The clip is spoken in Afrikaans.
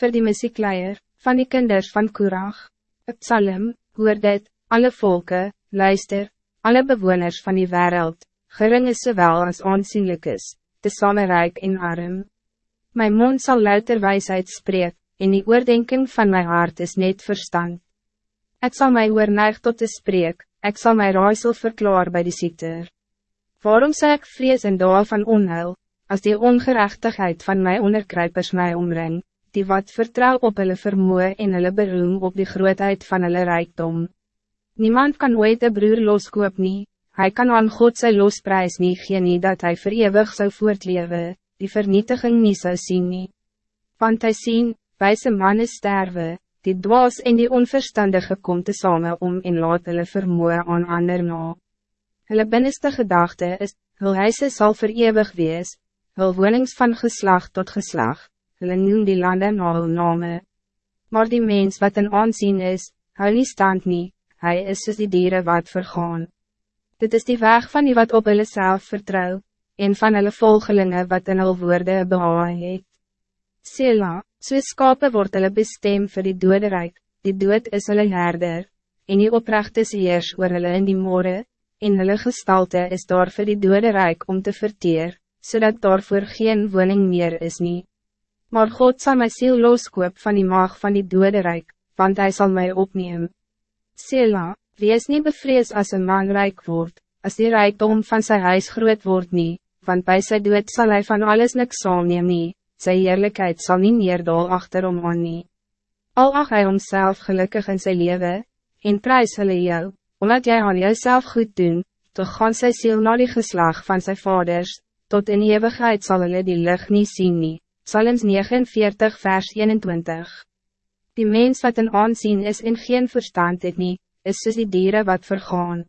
Voor die muziekleier, van die kinders van Kurag. Het psalm, hoor dit, alle volken, luister, alle bewoners van die wereld, gering is zowel als aanzienlijk is, te rijk en arm. Mijn mond zal luider wijsheid spreek, en die oordenking van mijn hart is net verstand. Ik zal mij oorneig tot te spreek, ik zal mijn raaisel verklaar bij de ziekte. Waarom zeg ik vrees en doel van onheil, als die ongerechtigheid van mijn onderkruipers mij omring, die wat vertrouw op hulle vermoe en hulle beroem op die grootheid van hulle rijkdom. Niemand kan ooit een broer loskoop nie, hij kan aan God sy losprijs nie gee nie dat hij verewig zou voortleven, die vernietiging nie zou zien nie. Want hij zien, wijze mannen sterven, die dwaas en die onverstandige komt te samen om en laat hulle vermoe aan ander na. Hulle binneste gedachte is, hul huise sal verewig wees, hul wonings van geslag tot geslag, hulle noem die lande na hul name. Maar die mens wat een aanzien is, hou nie stand nie, hy is soos die dieren wat vergaan. Dit is die weg van die wat op hulle self vertrouw, en van hulle volgelinge wat in hul woorde behaal het. Sela, soos skape word hulle bestem vir die doderijk, die dood is hulle herder, en die oprecht is eers oor hulle in die more, en hulle gestalte is daar vir die doderijk om te verteer, zodat daarvoor geen woning meer is nie. Maar God zal my ziel loskoop van die maag van die doderijk, want hij zal mij opnemen. Sela, wees niet bevrees als een man rijk wordt, als die rijkdom van zijn huis groot wordt niet, want bij zijn dood zal hij van alles niks saamneem nie, sy eerlijkheid zal niet meer dol achterom aan nie. Al ag hy homself gelukkig in zijn leven, en prijs hulle jou, omdat jij aan jouself goed doen, toch gaan sy ziel naar die geslag van zijn vaders, tot in eeuwigheid zal hulle die lucht niet zien nie. Psalms 49 vers 21 Die mens wat een aanzien is en geen verstand het nie, is soos die dieren wat vergaan.